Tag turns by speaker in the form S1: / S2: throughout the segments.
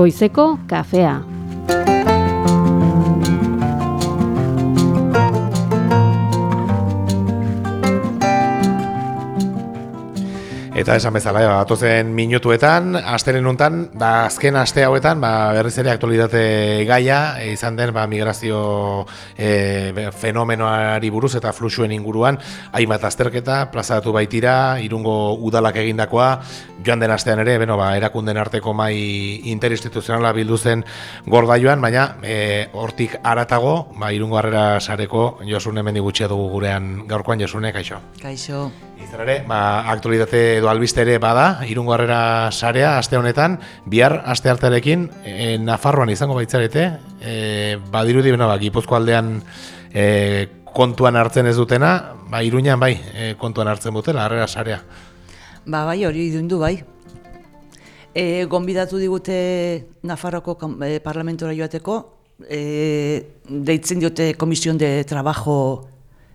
S1: Goizeko kafea.
S2: Eta esan bezala, ja, atozen minutuetan, asteren untan, ba, azken aste hauetan, ba, berriz ere aktualitate gaia, e, izan den ba, migrazio e, fenomenoari buruz eta fluxuen inguruan, hainbat azterketa, plazatu baitira, irungo udalak egindakoa, joan den astean ere, beno, ba, erakunden arteko mai interinstituzionala bildu zen gorda joan, baina e, hortik aratago, ba, irungo harrera sareko, josune mendi gutxia dugu gurean gaurkoan, josune, kaixo.
S3: Kaixo.
S2: Izan ere, ba, aktualitate edo albiste ere bada, irungo harrera sarea, aste honetan, bihar aste hartarekin, e, Nafarroan izango baitzarete, e, badirudi, beno, ba, Gipuzko aldean e, kontuan hartzen ez dutena, ba, iruñan bai, e, kontuan hartzen dutela, harrera sarea.
S3: Ba, bai, hori dundu bai. E, gonbidatu digute Nafarroko e, parlamentora joateko, e, deitzen diote Komision de Trabajo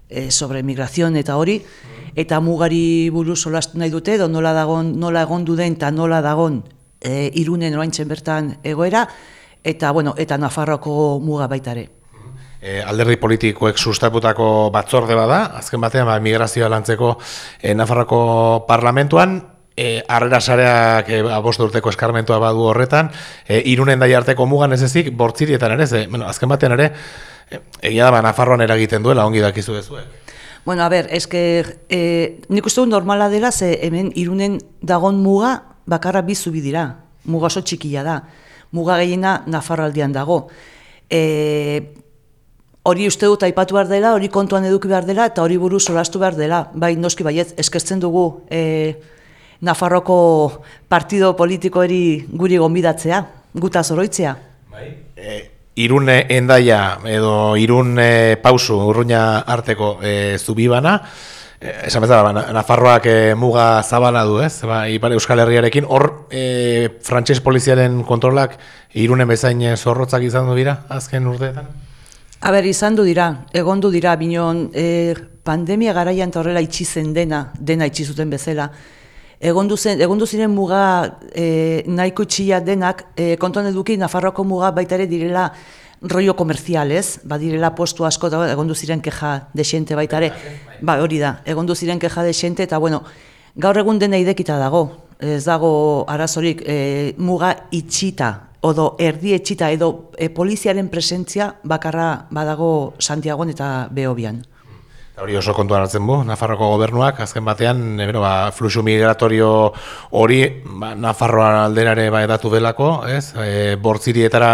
S3: e, sobre Migración eta hori, eta mugari buruz solastu nahi dute, edo nola, dagon, nola egondu den eta nola dagon e, irunen oaintzen bertan egoera, eta, bueno, eta Nafarroko muga baitare.
S2: E, alderdi politikoek sustaputako batzorde bada, azken batean ba, migrazioa lantzeko e, Nafarroko parlamentuan, e, arrera sareak e, abostu urteko eskarmentua badu horretan, e, irunen dai arteko mugan ez ezik, bortzirietan ere, ze, bueno, azken batean ere, egia da ba, Nafarroan eragiten duela, ongi dakizu dezuek.
S3: Bueno, a ber, eske, e, nik uste du normala dela, ze hemen irunen dagon muga bakarra bizu bidira. Muga oso txikia da. Muga gehiena Nafarraldian dago. E, hori uste dut aipatu behar dela, hori kontuan eduki behar dela, eta hori buruz solastu behar dela. Bai, noski baiet, eskertzen dugu e, Nafarroko partido politikoeri guri gonbidatzea, guta zoroitzea.
S2: Bai, e, irun endaia edo irun pausu urruña arteko e, zubibana, e, esan bezala, ba, Nafarroak e, muga zabala du, ez? Ba, Ipar Euskal Herriarekin, hor e, frantses poliziaren kontrolak irunen bezain zorrotzak izan du dira, azken urteetan?
S3: Aber, izan du dira, egondu dira, binon, e, pandemia garaian eta horrela itxi zen dena, dena itxi zuten bezala, egondu, zen, egondu ziren muga e, nahiko txia denak, e, kontuan eduki Nafarroko muga baita ere direla rollo komerzialez, ba direla postu asko eta egondu ziren keja desente baita ere, ba hori da, egondu ziren keja desente eta bueno, gaur egun dena idekita dago, ez dago arazorik e, muga itxita, odo erdi etxita edo e, poliziaren presentzia bakarra badago Santiagoan eta Beobian.
S2: Hori oso kontuan hartzen bu, Nafarroko gobernuak, azken batean, e, ba, fluxu migratorio hori ba, Nafarroa alderare ba, edatu delako, ez? E, bortzirietara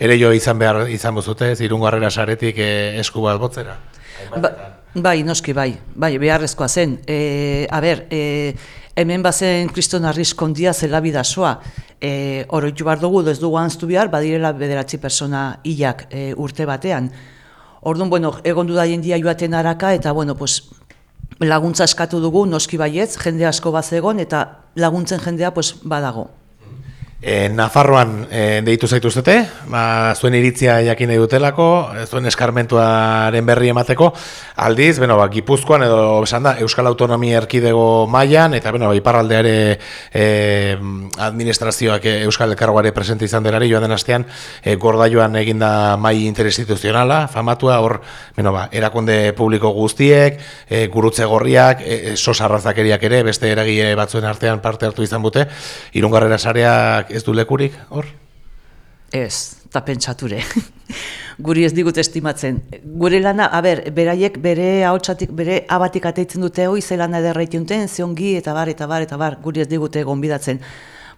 S2: ere jo izan behar izan buzute, ez? Irungo harrera saretik e, esku bat botzera.
S3: Ba, bai, noski, bai, bai, beharrezkoa zen. E, a ber, e, hemen bazen kriston arriskondia zela bidazoa. E, Oroitu bar dugu, ez dugu anztu behar, badirela bederatzi persona hilak e, urte batean. Orduan, bueno, egon du da jendia joaten araka, eta, bueno, pues, laguntza eskatu dugu, noski baietz, jende asko bat egon, eta laguntzen jendea, pues, badago.
S2: E, Nafarroan e, deitu zaituztete, ba, zuen iritzia jakin nahi dutelako, e, zuen eskarmentuaren berri emateko, aldiz, beno, ba, Gipuzkoan edo esan da, Euskal Autonomia Erkidego mailan eta beno, ba, iparraldeare e, administrazioak e, Euskal Elkargoare presente izan denari joan den astean, e, gorda joan eginda mai interinstituzionala, famatua, hor, beno, ba, erakunde publiko guztiek, e, gurutze gorriak, e, sosarrazakeriak ere, beste eragile batzuen artean parte hartu izan bute, irungarrera sareak ez du lekurik, hor?
S3: Ez, eta pentsature. Guri ez digut estimatzen. Gure lana, a ber, beraiek bere ahotsatik, bere abatik ateitzen dute hoi ze lana ederra itunten, ziongi eta bar, eta bar, eta bar, guri ez digute gonbidatzen.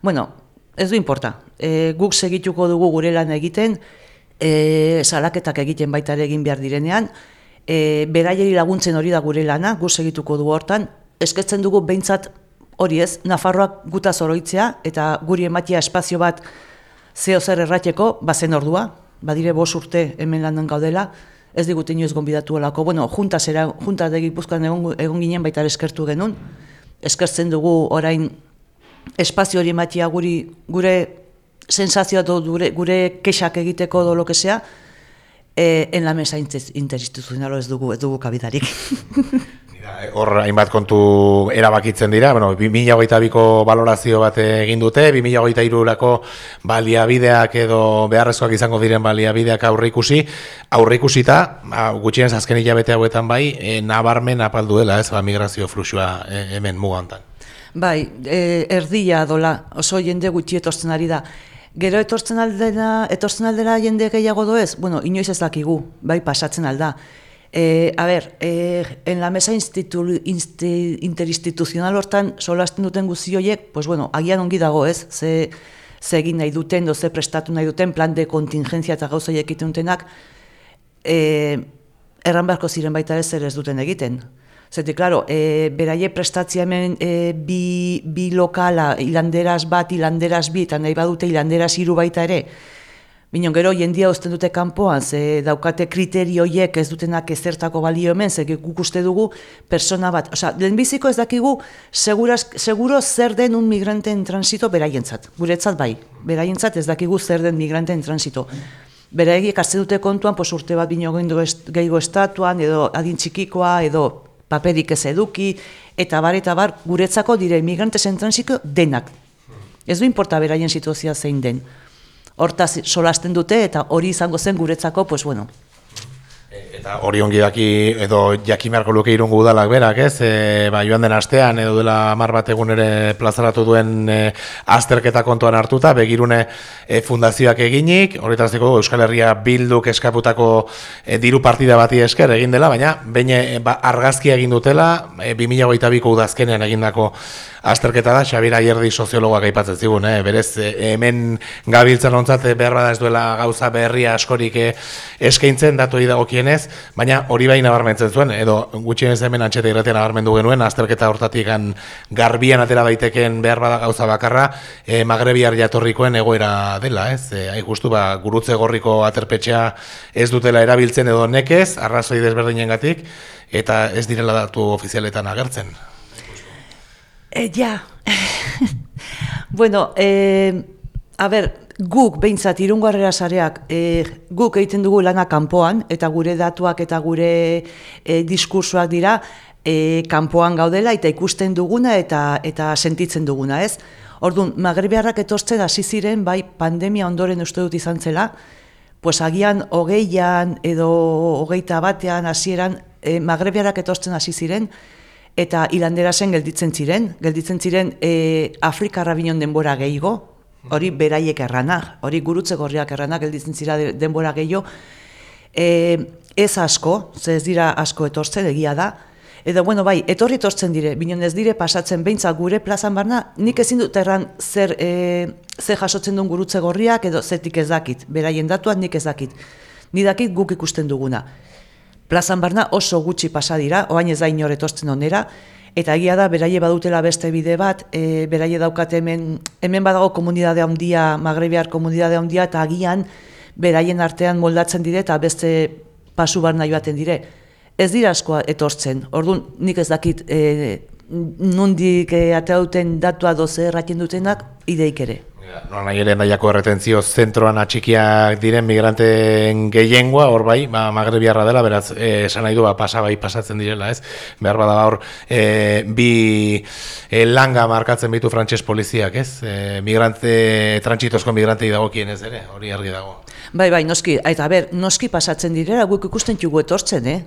S3: Bueno, ez du importa. E, guk segituko dugu gure lan egiten, e, salaketak egiten baita ere egin behar direnean, e, beraieri laguntzen hori da gure lana, guk segituko dugu hortan, esketzen dugu behintzat hori ez, Nafarroak guta zoroitzea, eta guri ematia espazio bat zeo zer errateko, bazen ordua, badire bos urte hemen landan gaudela, ez digut inoiz gonbidatu olako, bueno, junta zera, junta degipuzkoan egon, egon ginen baita eskertu genuen, eskertzen dugu orain espazio hori ematia guri, gure sensazioa do, gure, gure kexak egiteko do lokesea, e, en la mesa interinstituzionalo ez dugu, ez dugu kabidarik.
S2: Hor hainbat kontu erabakitzen dira, bueno, 2022ko balorazio bat egin dute, 2023rako baliabideak edo beharrezkoak izango diren baliabideak aurreikusi, aurreikusita, ba, gutxienez azken hilabete hauetan bai, e, nabarmen apaldu dela, ez, ba, migrazio fluxua e, hemen mugantan.
S3: Bai, e, erdia dola, oso jende gutxi etortzen ari da. Gero etortzen aldera, etortzen aldera jende gehiago doez? Bueno, inoiz ez dakigu, bai, pasatzen alda. E, a ber, e, en la mesa institu, insti, interinstituzional hortan solasten duten guzi horiek, pues bueno, agian ongi dago ez, ze, ze egin nahi duten, doze prestatu nahi duten, plan de kontingentzia eta gauza egiten dutenak, e, erran beharko ziren baita ez ere ez duten egiten. Zeti, klaro, e, beraie prestatzia hemen e, bi, bi lokala, hilanderaz bat, hilanderaz bi, eta nahi badute hilanderaz hiru baita ere, Binon gero jendia uzten dute kanpoan, ze daukate kriterioiek ez dutenak ezertako balio hemen, ze guk uste dugu persona bat. Osa, lehenbiziko ez dakigu seguras, seguro zer den un migranteen transito beraientzat. Guretzat bai, beraientzat ez dakigu zer den migranteen transito. Beraiek hartze dute kontuan, pos urte bat bino gehiago estatuan, edo adin txikikoa, edo paperik ez eduki, eta bar, eta bar, guretzako dire migranteen transito denak. Ez du importa beraien situazioa zein den hortaz solasten dute eta hori izango zen guretzako, pues bueno.
S2: Eta hori ongi daki edo jaki beharko luke irungu udalak berak, ez? E, ba, joan den astean edo dela mar bat egun ere plazaratu duen e, azterketa kontuan hartuta, begirune e, fundazioak eginik, horretazteko Euskal Herria bilduk eskaputako e, diru partida bati esker egin dela, baina baina e, ba, argazki egin dutela e, 2008ko udazkenean egindako azterketa da, Xabira Aierdi soziologoak aipatzen zigun, eh? berez eh, hemen gabiltzen ontzat eh, behar bada ez duela gauza berria askorik eskaintzen datu dagokienez, baina hori bai nabarmentzen zuen, edo gutxienez hemen antxeta irretean nabarmendu genuen, azterketa hortatik garbian atera baiteken behar bada gauza bakarra, e, magrebiar jatorrikoen egoera dela, ez? E, justu, ba, gurutze gorriko aterpetxea ez dutela erabiltzen edo nekez, arrazoi desberdinen gatik, eta ez direla datu ofizialetan agertzen.
S3: E, ja, bueno, e, a ber, guk behintzat irungarrera zareak, e, guk egiten dugu lana kanpoan, eta gure datuak eta gure e, diskursoak dira, e, kanpoan gaudela eta ikusten duguna eta eta sentitzen duguna, ez? Orduan, magrebiarrak etortzen hasi ziren, bai pandemia ondoren uste dut izan zela, pues agian hogeian edo hogeita batean hasieran e, magrebiarrak etortzen hasi ziren, eta hilanderasen gelditzen ziren, gelditzen ziren e, Afrikarra binon denbora gehiago, hori beraiek errana, hori gurutze gorriak errana gelditzen zira denbora gehiago, e, ez asko, ze ez dira asko etortzen egia da, Edo, bueno, bai, etorri etortzen dire, binon ez dire pasatzen beintza gure plazan barna, nik ezin dut erran zer, e, zer jasotzen duen gurutze gorriak, edo zetik ez dakit, beraien datuak nik ez dakit. Ni dakit guk ikusten duguna. Plazan barna oso gutxi pasa dira, oain ez da inor etortzen onera, eta egia da, beraie badutela beste bide bat, e, beraie daukate hemen, hemen badago komunidade handia, magrebiar komunidade handia, eta agian beraien artean moldatzen dire, eta beste pasu barna joaten dire. Ez dira askoa etortzen, orduan nik ez dakit e, nundik e, atea duten datua doze errakin dutenak, ideik ere.
S2: Nola nahi ere nahiako erretentzio zentroan atxikiak diren migranteen gehiengoa, hor bai, ba, magrebiarra dela, beraz, eh, esan nahi du, ba, pasa bai pasatzen direla, ez? Behar bada hor, e, bi e, langa markatzen bitu frantses poliziak, ez? E, migrante, trantsitozko migrantei dagokien ez ere, hori argi dago.
S3: Bai, bai, noski, eta ber, noski pasatzen direla, guk ikusten txugu etortzen, eh?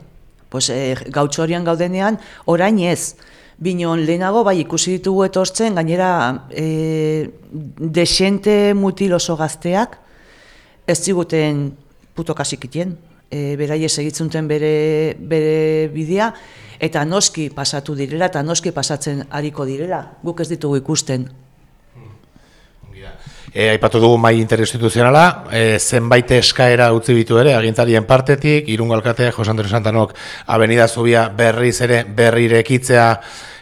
S3: Pues, e, gautxorian gaudenean, orain ez, Binon, lehenago bai ikusi ditugu etortzen, gainera e, desente mutil oso gazteak, ez ziguten puto kasikitien, e, beraie segitzunten bere, bere bidea, eta noski pasatu direla, eta noski pasatzen hariko direla, guk ez ditugu ikusten.
S2: E, aipatu dugu mai interinstituzionala, e, zenbait eskaera utzi bitu ere, agintarien partetik, irungalkatea, Jose Andres Santanok, Avenida Zubia berriz ere berrirekitzea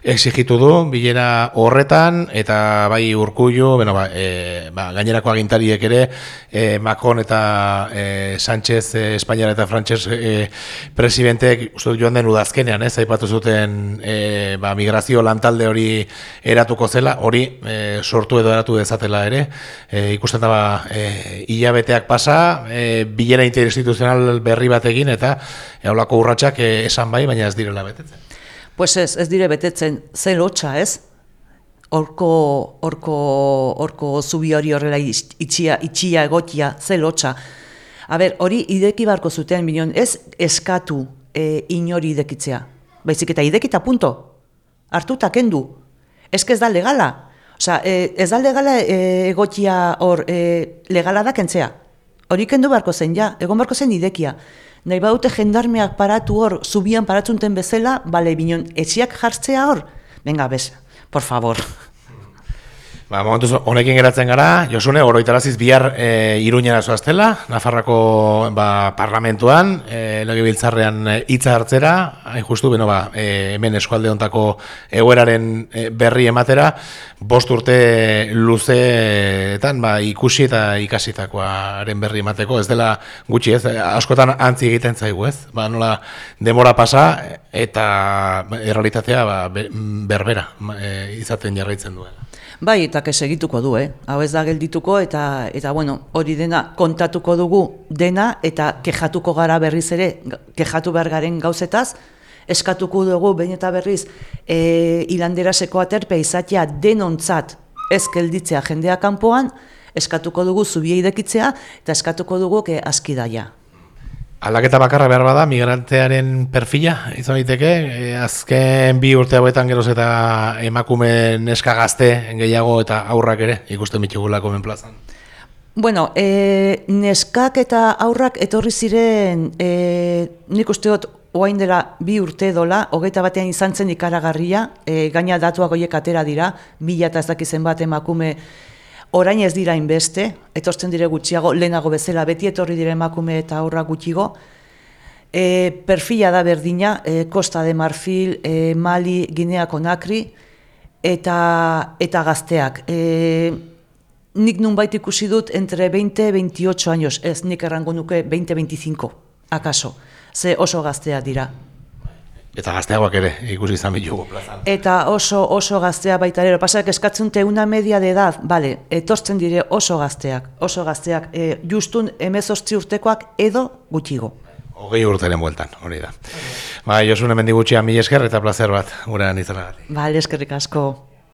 S2: exigitu du bilera horretan eta bai urkullu, bueno, ba, e, ba, gainerako agintariek ere e, Macron eta e, Sánchez e, Espainiara eta Frantses e, presidenteek uste joan den udazkenean, ez, aipatu zuten e, ba, migrazio lantalde hori eratuko zela, hori e, sortu edo eratu dezatela ere, e, ikusten da ba, e, hilabeteak pasa, e, bilera interinstituzional berri batekin eta e, urratsak e, esan bai, baina ez direla betetzen.
S3: Pues ez, ez dire betetzen, ze lotxa, ez? Horko, horko, horko zubi hori horrela itx- itxia, itxia egotia, ze lotxa. A ber, hori ideki barko zuten, binon, ez eskatu e, inori idekitzea. Baizik eta idekita punto. Hartuta kendu. Ez ez da legala. Osea, e, ez da legala e, egotia hor, e, legala da kentzea. Hori kendu beharko zen, ja, egon beharko zen idekia. Nahi baute jendarmeak paratu hor, zubian paratzunten bezala, bale, binon, etxiak jartzea hor? Venga, bez, por favor.
S2: Ba, momentuz honekin geratzen gara, Josune, oroitaraziz bihar e, iruñera zoaztela, Nafarrako ba, parlamentuan, e, legebiltzarrean e, hitza hartzera, hain justu, beno, ba, e, hemen eskualde hontako egoeraren e, berri ematera, bost urte luzeetan ba, ikusi eta ikasitakoaren berri emateko, ez dela gutxi ez, askotan antzi egiten zaigu ez, ba, nola demora pasa eta errealitatea ba, be- berbera e, izaten jarraitzen duela.
S3: Bai, eta que segituko du, eh? Hau ez da geldituko eta eta bueno, hori dena kontatuko dugu dena eta kejatuko gara berriz ere, kejatu behar garen gauzetaz, eskatuko dugu behin eta berriz e, hilanderaseko aterpe izatea denontzat ez gelditzea jendea kanpoan, eskatuko dugu zubia idekitzea eta eskatuko dugu ke aski daia.
S2: Aldaketa bakarra behar bada, migrantearen perfila, izan daiteke, e, azken bi urte hauetan geroz eta emakume neska gazte gehiago eta aurrak ere ikusten bitugulako hemen plazan.
S3: Bueno, e, neskak eta aurrak etorri ziren, e, nik uste dut oain dela bi urte dola, hogeita batean izan zen ikaragarria, e, gaina datuak horiek atera dira, mila eta ez dakizen bat emakume orain ez dira inbeste, etortzen dire gutxiago, lehenago bezala, beti etorri dire emakume eta aurrak gutxigo, E, perfila da berdina, e, Costa de Marfil, e, Mali, Guinea Konakri, eta, eta gazteak. E, nik nunbait ikusi dut entre 20-28 años, ez nik errango nuke 20-25, akaso. Ze oso gazteak dira.
S2: Eta gazteagoak ere ikusi izan bitugu plazan.
S3: Eta oso oso gaztea baita ere, pasak eskatzen dute una media de edad, bale, etortzen dire oso gazteak, oso gazteak, e, justun emezortzi urtekoak edo gutxigo.
S2: Hogei urteren bueltan, hori da. Ba, Josune mendigutxea mila esker eta placer bat, gurean izanagatik.
S3: Bale, eskerrik asko.